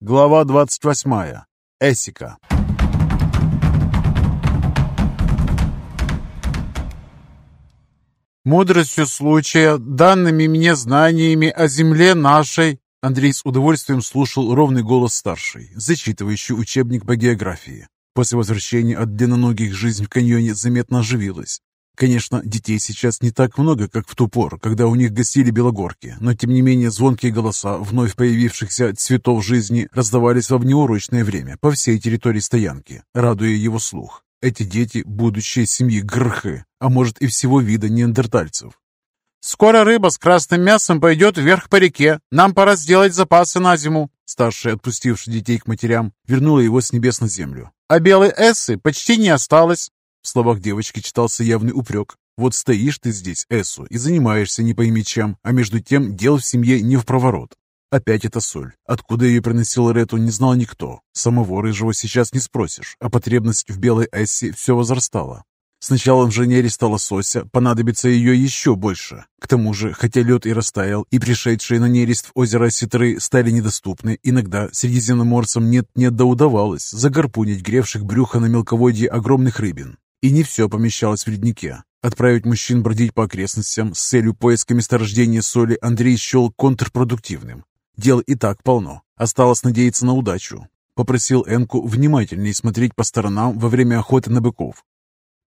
Глава 28. Эсика. Мудростью случая, данными мне знаниями о земле нашей, Андрей с удовольствием слушал ровный голос старшей, зачитывающий учебник по географии. После возвращения от длинноногих жизнь в каньоне заметно оживилась. Конечно, детей сейчас не так много, как в ту пору, когда у них гостили белогорки, но тем не менее звонкие голоса вновь появившихся цветов жизни раздавались во внеурочное время по всей территории стоянки, радуя его слух. Эти дети – будущее семьи Грхы, а может и всего вида неандертальцев. «Скоро рыба с красным мясом пойдет вверх по реке. Нам пора сделать запасы на зиму». Старшая, отпустившая детей к матерям, вернула его с небес на землю. «А белой эссы почти не осталось. В словах девочки читался явный упрек. Вот стоишь ты здесь, Эсу, и занимаешься не пойми чем, а между тем дел в семье не в проворот. Опять эта соль. Откуда ее приносил Рету, не знал никто. Самого Рыжего сейчас не спросишь, а потребность в белой Эссе все возрастала. Сначала инженере стало сося, понадобится ее еще больше. К тому же, хотя лед и растаял, и пришедшие на нерест в озеро Ситры стали недоступны, иногда средиземноморцам нет-нет да удавалось загорпунить гревших брюха на мелководье огромных рыбин. И не все помещалось в леднике. Отправить мужчин бродить по окрестностям с целью поиска месторождения соли Андрей счел контрпродуктивным. Дел и так полно. Осталось надеяться на удачу. Попросил Энку внимательнее смотреть по сторонам во время охоты на быков.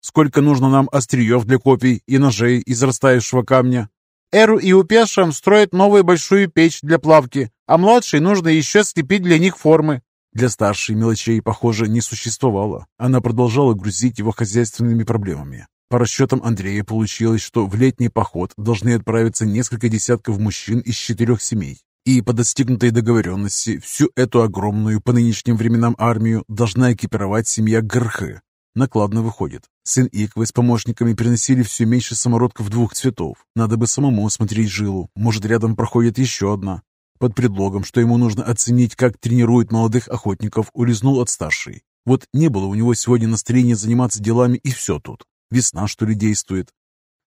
«Сколько нужно нам остриев для копий и ножей из растаявшего камня?» «Эру и Упешам строят новую большую печь для плавки, а младшей нужно еще слепить для них формы. Для старшей мелочей, похоже, не существовало. Она продолжала грузить его хозяйственными проблемами. По расчетам Андрея получилось, что в летний поход должны отправиться несколько десятков мужчин из четырех семей. И по достигнутой договоренности всю эту огромную по нынешним временам армию должна экипировать семья Грхы. Накладно выходит. Сын Иквы с помощниками приносили все меньше самородков двух цветов. Надо бы самому осмотреть жилу. Может, рядом проходит еще одна. Под предлогом, что ему нужно оценить, как тренируют молодых охотников, улизнул от старшей. Вот не было у него сегодня настроения заниматься делами, и все тут. Весна, что ли, действует.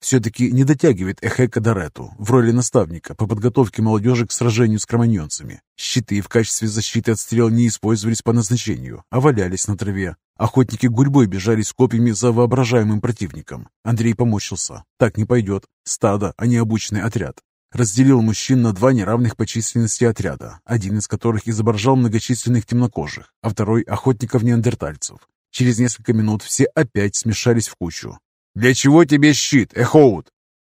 Все-таки не дотягивает Эхека Дорету в роли наставника по подготовке молодежи к сражению с кроманьонцами. Щиты в качестве защиты от стрел не использовались по назначению, а валялись на траве. Охотники гурьбой бежали с копьями за воображаемым противником. Андрей помочился. Так не пойдет. Стадо, а не обученный отряд разделил мужчин на два неравных по численности отряда, один из которых изображал многочисленных темнокожих, а второй – охотников-неандертальцев. Через несколько минут все опять смешались в кучу. «Для чего тебе щит, Эхоут?»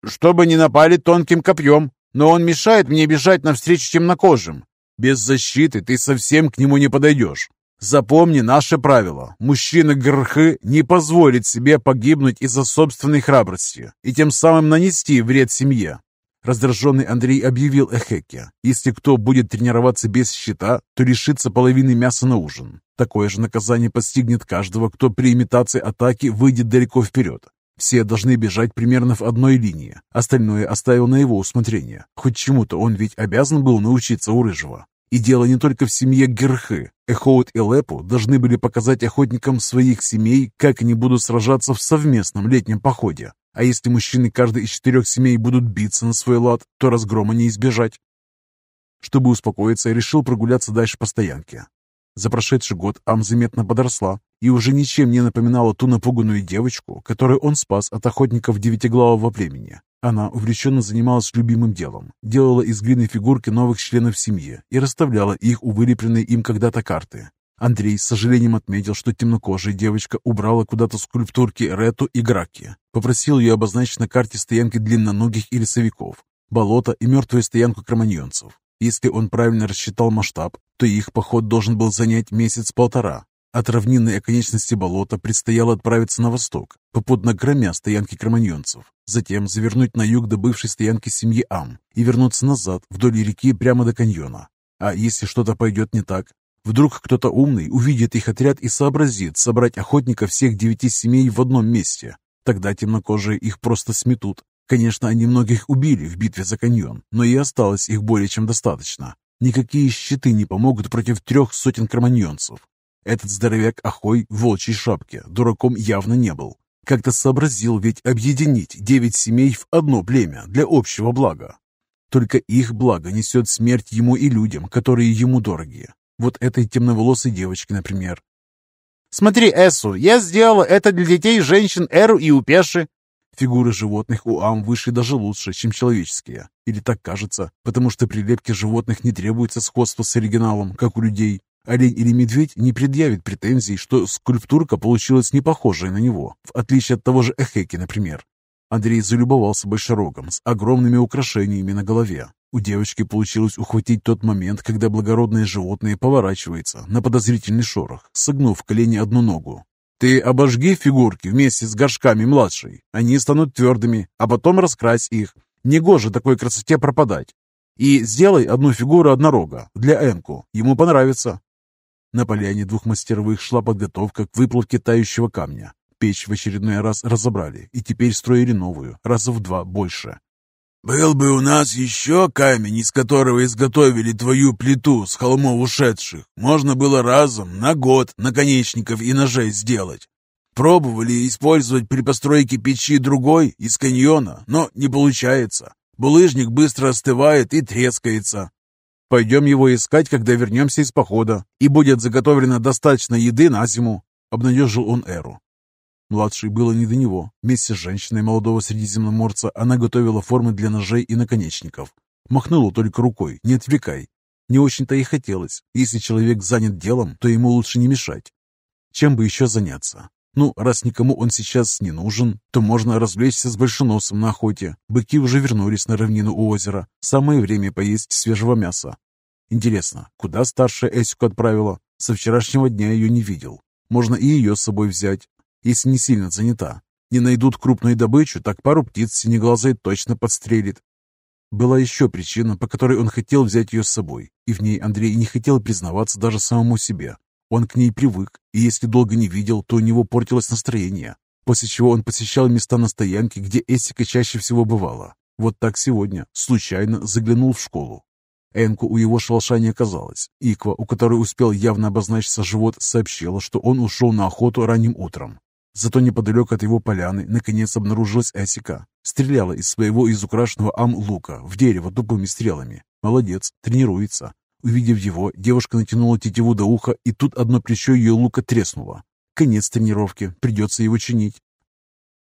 «Чтобы не напали тонким копьем, но он мешает мне бежать навстречу темнокожим. Без защиты ты совсем к нему не подойдешь. Запомни наше правило. Мужчина Грхы не позволит себе погибнуть из-за собственной храбрости и тем самым нанести вред семье. Раздраженный Андрей объявил Эхеке, если кто будет тренироваться без щита, то лишится половины мяса на ужин. Такое же наказание постигнет каждого, кто при имитации атаки выйдет далеко вперед. Все должны бежать примерно в одной линии, остальное оставил на его усмотрение. Хоть чему-то он ведь обязан был научиться у Рыжего. И дело не только в семье Герхы. Эхоут и Лепу должны были показать охотникам своих семей, как они будут сражаться в совместном летнем походе. А если мужчины каждой из четырех семей будут биться на свой лад, то разгрома не избежать. Чтобы успокоиться, решил прогуляться дальше по стоянке. За прошедший год Ам заметно подросла и уже ничем не напоминала ту напуганную девочку, которую он спас от охотников девятиглавого племени. Она увлеченно занималась любимым делом, делала из глины фигурки новых членов семьи и расставляла их у вылепленной им когда-то карты. Андрей с сожалением отметил, что темнокожая девочка убрала куда-то скульптурки Рету и Граки. Попросил ее обозначить на карте стоянки длинноногих и лесовиков, болото и мертвую стоянку кроманьонцев. Если он правильно рассчитал масштаб, то их поход должен был занять месяц-полтора. От равнинной оконечности болота предстояло отправиться на восток, попутно громя стоянки кроманьонцев, затем завернуть на юг до бывшей стоянки семьи Ам и вернуться назад вдоль реки прямо до каньона. А если что-то пойдет не так, Вдруг кто-то умный увидит их отряд и сообразит собрать охотников всех девяти семей в одном месте. Тогда темнокожие их просто сметут. Конечно, они многих убили в битве за каньон, но и осталось их более чем достаточно. Никакие щиты не помогут против трех сотен кроманьонцев. Этот здоровяк Ахой в волчьей шапке дураком явно не был. Как-то сообразил ведь объединить девять семей в одно племя для общего блага. Только их благо несет смерть ему и людям, которые ему дороги. Вот этой темноволосой девочке, например. «Смотри, Эсу, я сделала это для детей женщин Эру и Упеши. Фигуры животных у Ам вышли даже лучше, чем человеческие. Или так кажется, потому что при лепке животных не требуется сходство с оригиналом, как у людей. Олень или медведь не предъявит претензий, что скульптурка получилась не похожей на него, в отличие от того же Эхеки, например. Андрей залюбовался большерогом с огромными украшениями на голове. У девочки получилось ухватить тот момент, когда благородное животное поворачивается на подозрительный шорох, согнув в колени одну ногу, ты обожги фигурки вместе с горшками младшей. Они станут твердыми, а потом раскрась их. Негоже такой красоте пропадать. И сделай одну фигуру однорога для Энку. Ему понравится. На поляне двух мастеровых шла подготовка к выплавке тающего камня. Печь в очередной раз разобрали и теперь строили новую, раза в два больше. «Был бы у нас еще камень, из которого изготовили твою плиту с холмов ушедших, можно было разом на год наконечников и ножей сделать. Пробовали использовать при постройке печи другой из каньона, но не получается. Булыжник быстро остывает и трескается. Пойдем его искать, когда вернемся из похода, и будет заготовлено достаточно еды на зиму», — обнадежил он Эру. Младшей было не до него. Вместе с женщиной молодого средиземноморца она готовила формы для ножей и наконечников. Махнула только рукой, не отвлекай. Не очень-то и хотелось. Если человек занят делом, то ему лучше не мешать. Чем бы еще заняться? Ну, раз никому он сейчас не нужен, то можно развлечься с большеносом на охоте. Быки уже вернулись на равнину у озера. Самое время поесть свежего мяса. Интересно, куда старшая Эсику отправила? Со вчерашнего дня ее не видел. Можно и ее с собой взять если не сильно занята. Не найдут крупную добычу, так пару птиц синеглазой точно подстрелит. Была еще причина, по которой он хотел взять ее с собой, и в ней Андрей не хотел признаваться даже самому себе. Он к ней привык, и если долго не видел, то у него портилось настроение, после чего он посещал места на стоянке, где Эсика чаще всего бывала. Вот так сегодня, случайно, заглянул в школу. Энку у его шалаша не оказалось. Иква, у которой успел явно обозначиться живот, сообщила, что он ушел на охоту ранним утром. Зато неподалеку от его поляны наконец обнаружилась Эсика. Стреляла из своего изукрашенного ам-лука в дерево тупыми стрелами. Молодец, тренируется. Увидев его, девушка натянула тетиву до уха, и тут одно плечо ее лука треснуло. Конец тренировки, придется его чинить.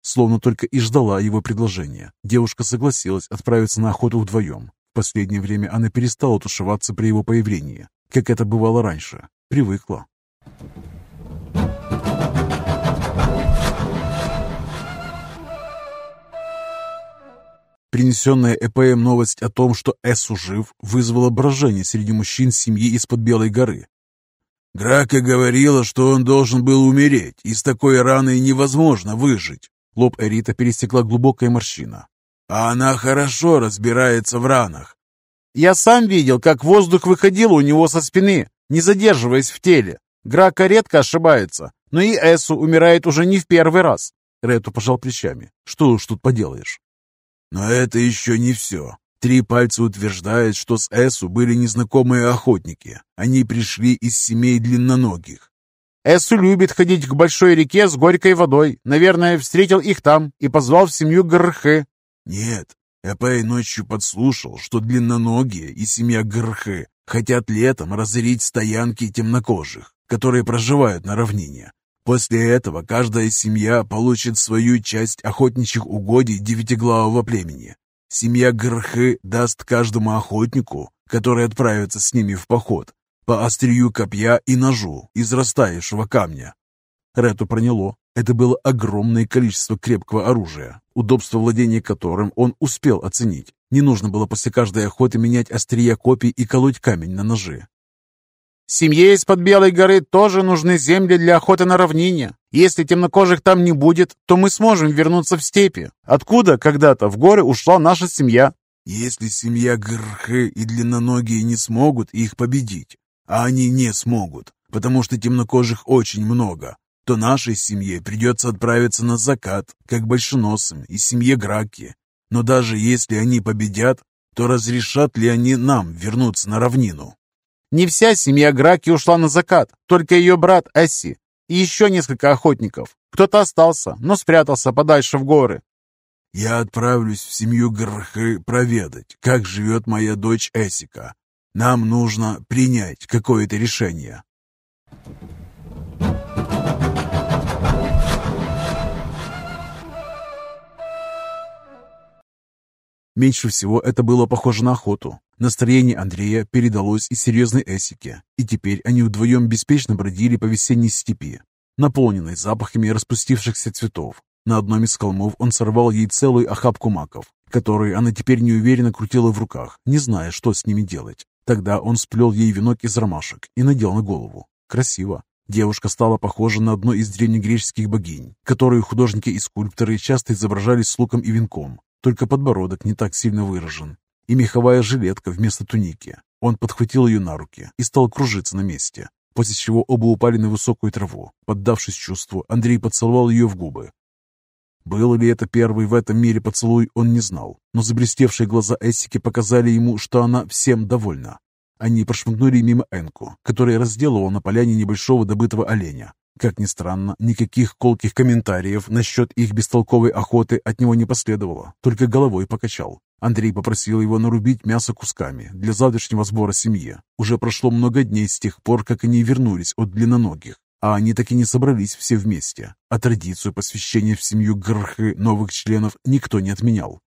Словно только и ждала его предложения. Девушка согласилась отправиться на охоту вдвоем. В последнее время она перестала тушеваться при его появлении, как это бывало раньше. Привыкла. Принесенная ЭПМ новость о том, что Эссу жив, вызвала брожение среди мужчин семьи из-под Белой горы. «Грака говорила, что он должен был умереть, и с такой раной невозможно выжить». Лоб Эрита пересекла глубокая морщина. «А она хорошо разбирается в ранах». «Я сам видел, как воздух выходил у него со спины, не задерживаясь в теле. Грака редко ошибается, но и Эссу умирает уже не в первый раз». Рету пожал плечами. «Что уж тут поделаешь?» Но это еще не все. Три пальца утверждают, что с Эсу были незнакомые охотники. Они пришли из семей длинноногих. Эсу любит ходить к большой реке с горькой водой. Наверное, встретил их там и позвал в семью Грхы. Нет, Эпей ночью подслушал, что длинноногие и семья Грхы хотят летом разорить стоянки темнокожих, которые проживают на равнине. После этого каждая семья получит свою часть охотничьих угодий девятиглавого племени. Семья Грхы даст каждому охотнику, который отправится с ними в поход, по острию копья и ножу из растаявшего камня. Рету проняло. Это было огромное количество крепкого оружия, удобство владения которым он успел оценить. Не нужно было после каждой охоты менять острия копий и колоть камень на ножи. Семье из-под Белой горы тоже нужны земли для охоты на равнине. Если темнокожих там не будет, то мы сможем вернуться в степи, откуда когда-то в горы ушла наша семья. Если семья Грхы и длинноногие не смогут их победить, а они не смогут, потому что темнокожих очень много, то нашей семье придется отправиться на закат, как большеносым и семье Граки. Но даже если они победят, то разрешат ли они нам вернуться на равнину? Не вся семья Граки ушла на закат, только ее брат Эсси и еще несколько охотников. Кто-то остался, но спрятался подальше в горы. я отправлюсь в семью Грхы проведать, как живет моя дочь Эсика. Нам нужно принять какое-то решение». Меньше всего это было похоже на охоту. Настроение Андрея передалось и серьезной Эсике, и теперь они вдвоем беспечно бродили по весенней степи, наполненной запахами распустившихся цветов. На одном из холмов он сорвал ей целую охапку маков, которые она теперь неуверенно крутила в руках, не зная, что с ними делать. Тогда он сплел ей венок из ромашек и надел на голову. Красиво. Девушка стала похожа на одну из древнегреческих богинь, которую художники и скульпторы часто изображали с луком и венком, только подбородок не так сильно выражен. И меховая жилетка вместо туники. Он подхватил ее на руки и стал кружиться на месте, после чего оба упали на высокую траву. Поддавшись чувству, Андрей поцеловал ее в губы. Был ли это первый в этом мире поцелуй, он не знал, но заблестевшие глаза Эссики показали ему, что она всем довольна. Они прошмыгнули мимо Энку, который разделывал на поляне небольшого добытого оленя. Как ни странно, никаких колких комментариев насчет их бестолковой охоты от него не последовало, только головой покачал. Андрей попросил его нарубить мясо кусками для завтрашнего сбора семьи. Уже прошло много дней с тех пор, как они вернулись от длинноногих, а они так и не собрались все вместе, а традицию посвящения в семью Грхы новых членов никто не отменял.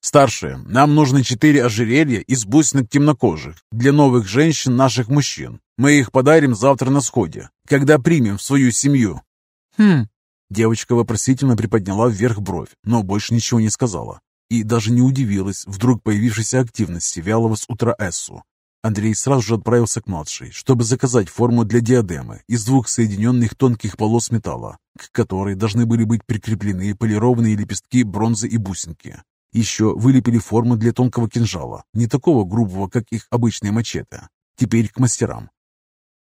«Старшие, нам нужны четыре ожерелья из бусинок темнокожих для новых женщин наших мужчин. Мы их подарим завтра на сходе, когда примем в свою семью». «Хм». Девочка вопросительно приподняла вверх бровь, но больше ничего не сказала. И даже не удивилась вдруг появившейся активности вялого с утра Эссу. Андрей сразу же отправился к младшей, чтобы заказать форму для диадемы из двух соединенных тонких полос металла, к которой должны были быть прикреплены полированные лепестки бронзы и бусинки. Еще вылепили форму для тонкого кинжала, не такого грубого, как их обычные мачете. Теперь к мастерам.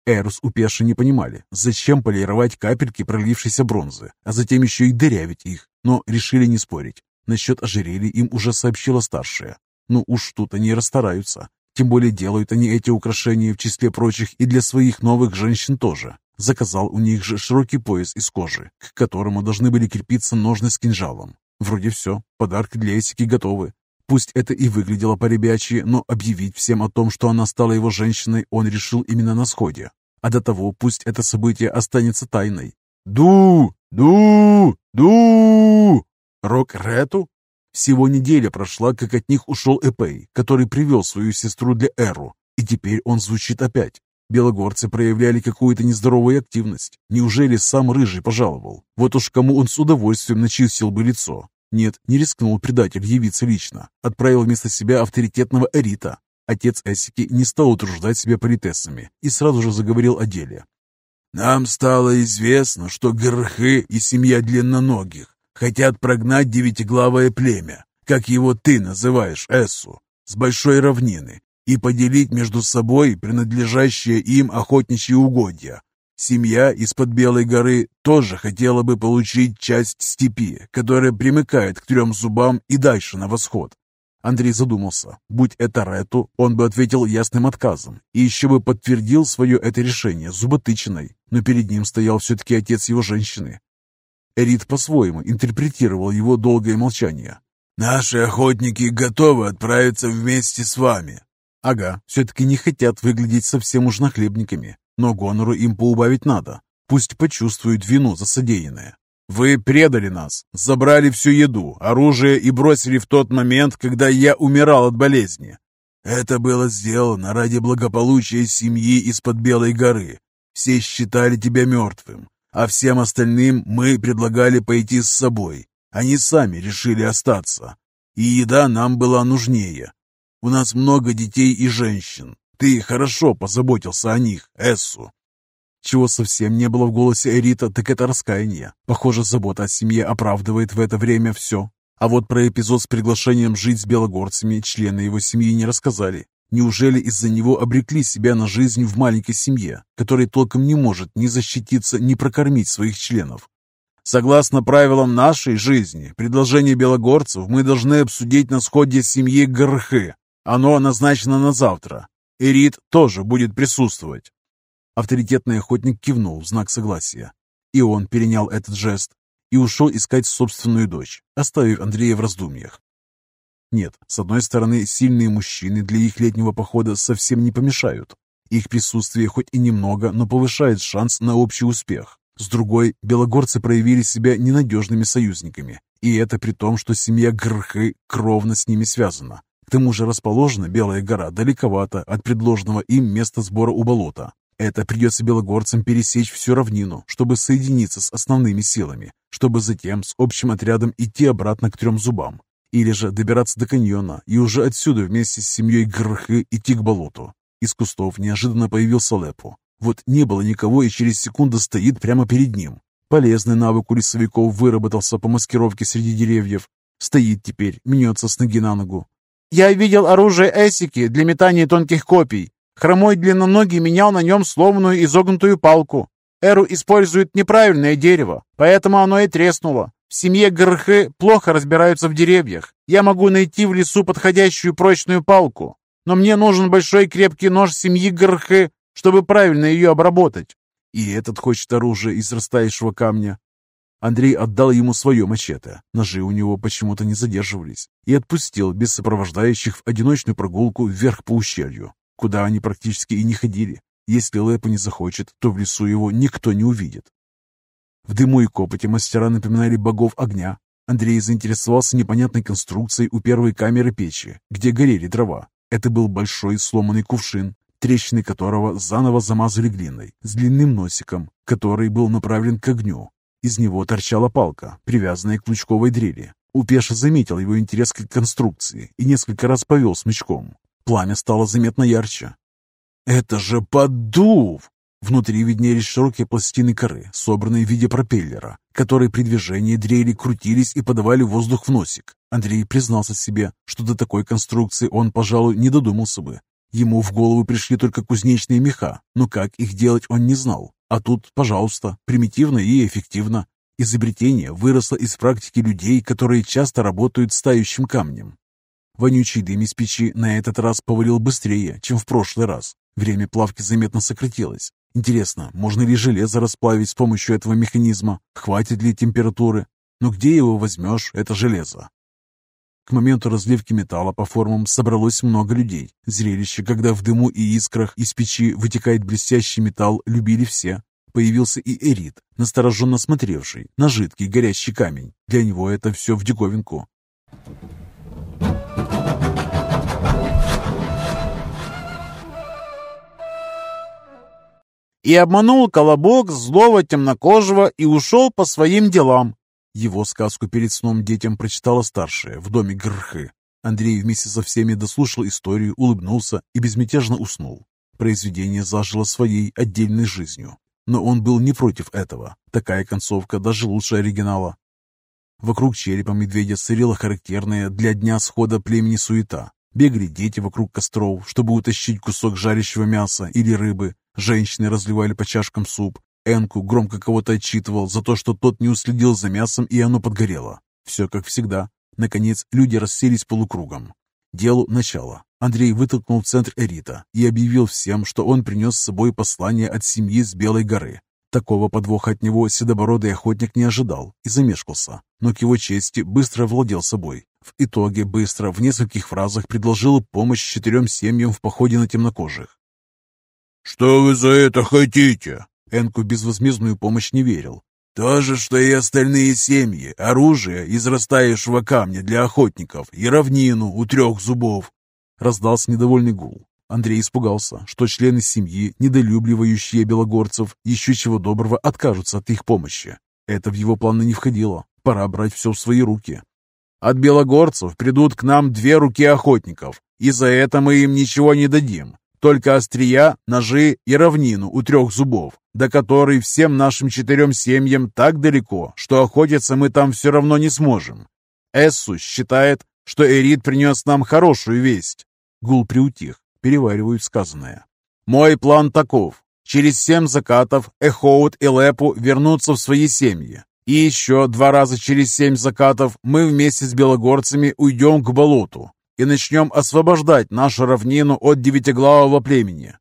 Эрус у Пеши не понимали, зачем полировать капельки пролившейся бронзы, а затем еще и дырявить их, но решили не спорить. Насчет ожерелья им уже сообщила старшая. Ну уж тут они расстараются. Тем более делают они эти украшения в числе прочих и для своих новых женщин тоже. Заказал у них же широкий пояс из кожи, к которому должны были крепиться ножны с кинжалом. Вроде все, подарки для Эсики готовы. Пусть это и выглядело по-ребячьи, но объявить всем о том, что она стала его женщиной, он решил именно на сходе. А до того пусть это событие останется тайной. «Ду! Ду! Ду!» Рок Рету? Всего неделя прошла, как от них ушел Эпей, который привел свою сестру для Эру, и теперь он звучит опять. Белогорцы проявляли какую-то нездоровую активность. Неужели сам Рыжий пожаловал? Вот уж кому он с удовольствием начистил бы лицо. Нет, не рискнул предатель явиться лично. Отправил вместо себя авторитетного Эрита. Отец Эсики не стал утруждать себя политессами и сразу же заговорил о деле. «Нам стало известно, что Грхы и семья длинноногих хотят прогнать девятиглавое племя, как его ты называешь, Эссу, с большой равнины и поделить между собой принадлежащие им охотничьи угодья. Семья из-под Белой горы тоже хотела бы получить часть степи, которая примыкает к трем зубам и дальше на восход. Андрей задумался. Будь это Рету, он бы ответил ясным отказом и еще бы подтвердил свое это решение зуботычиной, но перед ним стоял все-таки отец его женщины. Эрит по-своему интерпретировал его долгое молчание. «Наши охотники готовы отправиться вместе с вами. Ага, все-таки не хотят выглядеть совсем уж нахлебниками, но гонору им поубавить надо. Пусть почувствуют вину за содеянное. Вы предали нас, забрали всю еду, оружие и бросили в тот момент, когда я умирал от болезни. Это было сделано ради благополучия семьи из-под Белой горы. Все считали тебя мертвым, а всем остальным мы предлагали пойти с собой. Они сами решили остаться. И еда нам была нужнее. У нас много детей и женщин. Ты хорошо позаботился о них, Эссу». Чего совсем не было в голосе Эрита, так это раскаяние. Похоже, забота о семье оправдывает в это время все. А вот про эпизод с приглашением жить с белогорцами члены его семьи не рассказали. Неужели из-за него обрекли себя на жизнь в маленькой семье, которая толком не может ни защититься, ни прокормить своих членов? Согласно правилам нашей жизни, предложение белогорцев мы должны обсудить на сходе семьи Грхы, оно назначено на завтра. Ирит тоже будет присутствовать. Авторитетный охотник кивнул в знак согласия. И он перенял этот жест. и ушел искать собственную дочь, оставив Андрея в раздумьях. Нет, с одной стороны, сильные мужчины для их летнего похода совсем не помешают. Их присутствие хоть и немного, но повышает шанс на общий успех. С другой, белогорцы проявили себя ненадежными союзниками, и это при том, что семья Грхы кровно с ними связана. К тому же расположена Белая гора далековато от предложенного им места сбора у болота. Это придется белогорцам пересечь всю равнину, чтобы соединиться с основными силами, чтобы затем с общим отрядом идти обратно к трем зубам. Или же добираться до каньона и уже отсюда вместе с семьей Грхы идти к болоту. Из кустов неожиданно появился Лепу. Вот не было никого и через секунду стоит прямо перед ним. Полезный навык у лесовиков выработался по маскировке среди деревьев. Стоит теперь, мнется с ноги на ногу. «Я видел оружие Эсики для метания тонких копий. Хромой длинноногий менял на нем сломанную изогнутую палку. Эру использует неправильное дерево, поэтому оно и треснуло. В семье Грхы плохо разбираются в деревьях. Я могу найти в лесу подходящую прочную палку, но мне нужен большой крепкий нож семьи Грхы, чтобы правильно ее обработать. И этот хочет оружие из растаявшего камня. Андрей отдал ему свое мачете. Ножи у него почему-то не задерживались. И отпустил без сопровождающих в одиночную прогулку вверх по ущелью, куда они практически и не ходили. Если Лэпа не захочет, то в лесу его никто не увидит. В дыму и копоте мастера напоминали богов огня. Андрей заинтересовался непонятной конструкцией у первой камеры печи, где горели дрова. Это был большой сломанный кувшин, трещины которого заново замазали глиной, с длинным носиком, который был направлен к огню. Из него торчала палка, привязанная к лучковой дрели. Упеша заметил его интерес к конструкции и несколько раз повел смычком. Пламя стало заметно ярче. «Это же поддув!» Внутри виднелись широкие пластины коры, собранные в виде пропеллера, которые при движении дрели крутились и подавали воздух в носик. Андрей признался себе, что до такой конструкции он, пожалуй, не додумался бы. Ему в голову пришли только кузнечные меха, но как их делать он не знал. А тут, пожалуйста, примитивно и эффективно. Изобретение выросло из практики людей, которые часто работают с тающим камнем. Вонючий дым из печи на этот раз повалил быстрее, чем в прошлый раз. Время плавки заметно сократилось. Интересно, можно ли железо расплавить с помощью этого механизма? Хватит ли температуры? Но где его возьмешь, это железо? К моменту разливки металла по формам собралось много людей. Зрелище, когда в дыму и искрах из печи вытекает блестящий металл, любили все. Появился и Эрит, настороженно смотревший на жидкий горящий камень. Для него это все в диковинку. И обманул колобок злого темнокожего и ушел по своим делам. Его сказку перед сном детям прочитала старшая в доме Грхы. Андрей вместе со всеми дослушал историю, улыбнулся и безмятежно уснул. Произведение зажило своей отдельной жизнью. Но он был не против этого. Такая концовка даже лучше оригинала. Вокруг черепа медведя царила характерная для дня схода племени суета. Бегали дети вокруг костров, чтобы утащить кусок жарящего мяса или рыбы. Женщины разливали по чашкам суп, Энку громко кого-то отчитывал за то, что тот не уследил за мясом, и оно подгорело. Все как всегда. Наконец, люди расселись полукругом. Делу начало. Андрей вытолкнул в центр Эрита и объявил всем, что он принес с собой послание от семьи с Белой горы. Такого подвоха от него седобородый охотник не ожидал и замешкался, но к его чести быстро владел собой. В итоге быстро в нескольких фразах предложил помощь четырем семьям в походе на темнокожих. «Что вы за это хотите?» Энку безвозмездную помощь не верил. «То же, что и остальные семьи. Оружие из растаявшего камня для охотников и равнину у трех зубов». Раздался недовольный гул. Андрей испугался, что члены семьи, недолюбливающие белогорцев, еще чего доброго откажутся от их помощи. Это в его планы не входило. Пора брать все в свои руки. «От белогорцев придут к нам две руки охотников, и за это мы им ничего не дадим. Только острия, ножи и равнину у трех зубов, до которой всем нашим четырем семьям так далеко, что охотиться мы там все равно не сможем. Эссу считает, что Эрит принес нам хорошую весть. Гул приутих, переваривают сказанное. Мой план таков. Через семь закатов Эхоут и Лепу вернутся в свои семьи. И еще два раза через семь закатов мы вместе с белогорцами уйдем к болоту, и начнем освобождать нашу равнину от девятиглавого племени».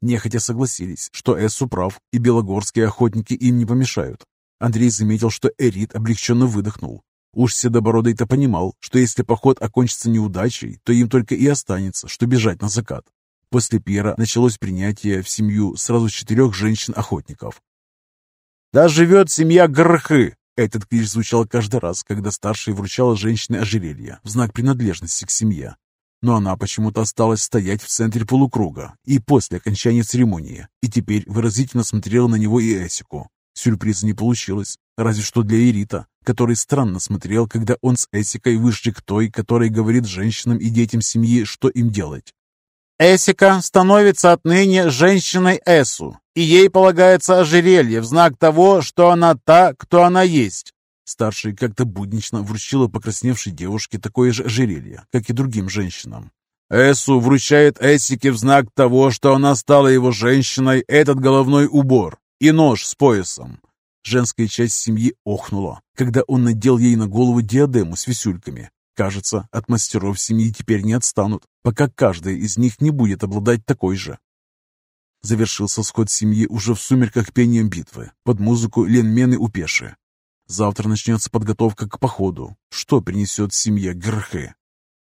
Нехотя согласились, что Эссу прав, и белогорские охотники им не помешают. Андрей заметил, что Эрит облегченно выдохнул. Уж Седобородый-то понимал, что если поход окончится неудачей, то им только и останется, что бежать на закат. После пира началось принятие в семью сразу четырех женщин-охотников. «Да живет семья Грхы!» Этот клич звучал каждый раз, когда старший вручала женщине ожерелье в знак принадлежности к семье. Но она почему-то осталась стоять в центре полукруга и после окончания церемонии, и теперь выразительно смотрела на него и Эсику. Сюрприза не получилось, разве что для Ирита, который странно смотрел, когда он с Эсикой вышли к той, которая говорит женщинам и детям семьи, что им делать. Эсика становится отныне женщиной Эсу, и ей полагается ожерелье в знак того, что она та, кто она есть. Старший как-то буднично вручила покрасневшей девушке такое же ожерелье, как и другим женщинам. Эсу вручает Эсике в знак того, что она стала его женщиной, этот головной убор и нож с поясом. Женская часть семьи охнула, когда он надел ей на голову диадему с висюльками. Кажется, от мастеров семьи теперь не отстанут, пока каждая из них не будет обладать такой же. Завершился сход семьи уже в сумерках пением битвы, под музыку Ленмены Упеши. Завтра начнется подготовка к походу. Что принесет семье Грхе?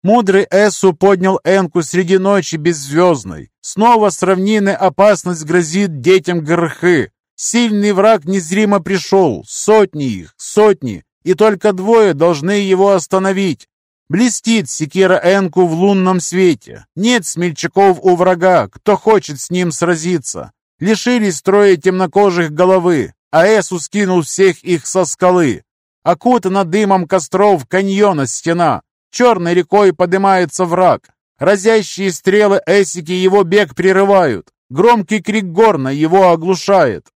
Мудрый Эсу поднял Энку среди ночи беззвездной. Снова с равнины опасность грозит детям Грхы. Сильный враг незримо пришел, сотни их, сотни, и только двое должны его остановить. Блестит секира Энку в лунном свете. Нет смельчаков у врага, кто хочет с ним сразиться. Лишились строя темнокожих головы, а Эсу скинул всех их со скалы. Окутана дымом костров каньона стена. Черной рекой поднимается враг. Разящие стрелы Эсики его бег прерывают. Громкий крик горна его оглушает.